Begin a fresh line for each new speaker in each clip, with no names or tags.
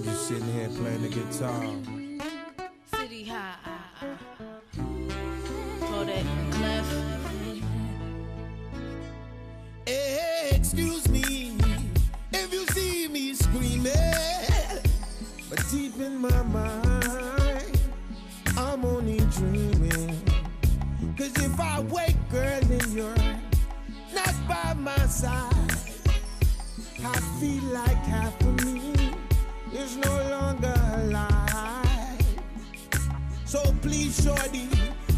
I'm just sitting here playing the guitar.
City High. Kodak and Clef.
Hey, excuse me if you see me screaming, but deep in my mind, I'm only dreaming. Cause if I wake, girl, and you're not by my side, I feel like half is no longer alive. So please, shorty,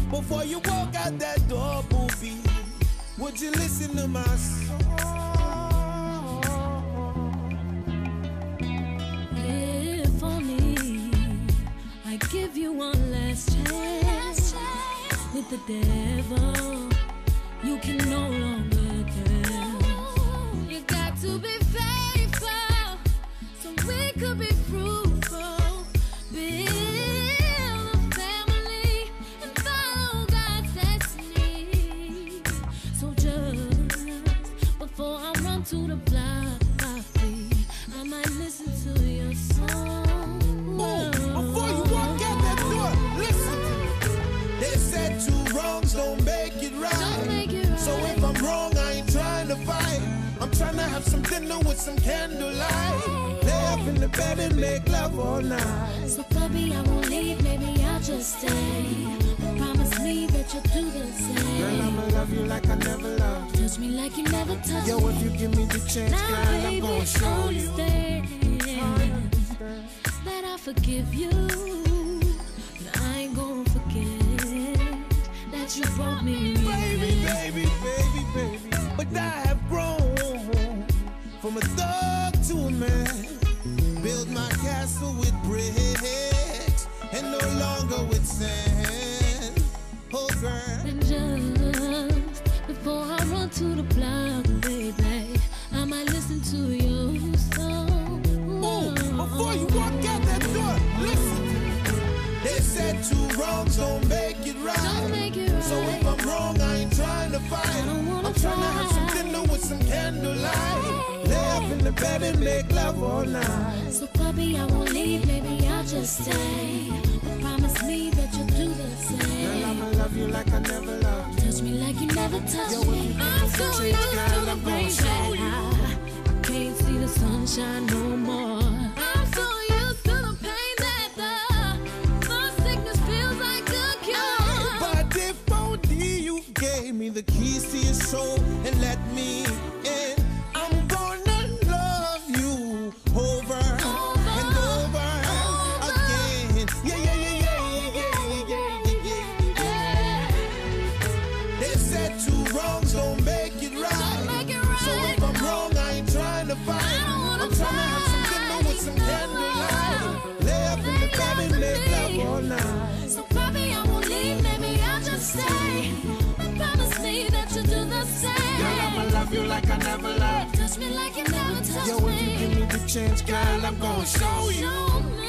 before you walk out that door, booby, would you listen to my song?
If only I give you one last chance with the devil, you can no
to
the block, I might listen to your song.
Move before you walk out that door. Listen. They said two wrongs don't make it right.
Don't make it right.
So if I'm wrong, I ain't trying to fight. I'm trying to have some dinner with some candlelight. Lay up in the bed and make love all night.
So puppy, I won't leave, maybe I'll just stay. Promise me that you'll do the
Girl,
same.
I'ma love you like I never loved.
Touch me like you never touched
Yo, if you give me the chance,
Now,
girl, I'm
baby,
gonna show you.
understand that I forgive you. But I ain't gonna forget that you broke me.
Baby, baby, baby, baby. But I have grown from a thug to a man. Build my castle with bricks and no longer with sand. Fight.
I don't wanna
I'm trying to have some dinner with some candlelight. Lay up in the bed and make love all night.
So, puppy, I won't leave, maybe I'll just stay. But promise me that you'll do the
Girl,
same.
I'ma love you like I never loved.
Touch me like you never touched me.
I'm so used to the rain.
I can't see the sunshine
the
keys to your soul like I never loved.
Touch me like you never touched
Yo, if
me.
you give me the chance, girl, I'm gonna show you.
Me.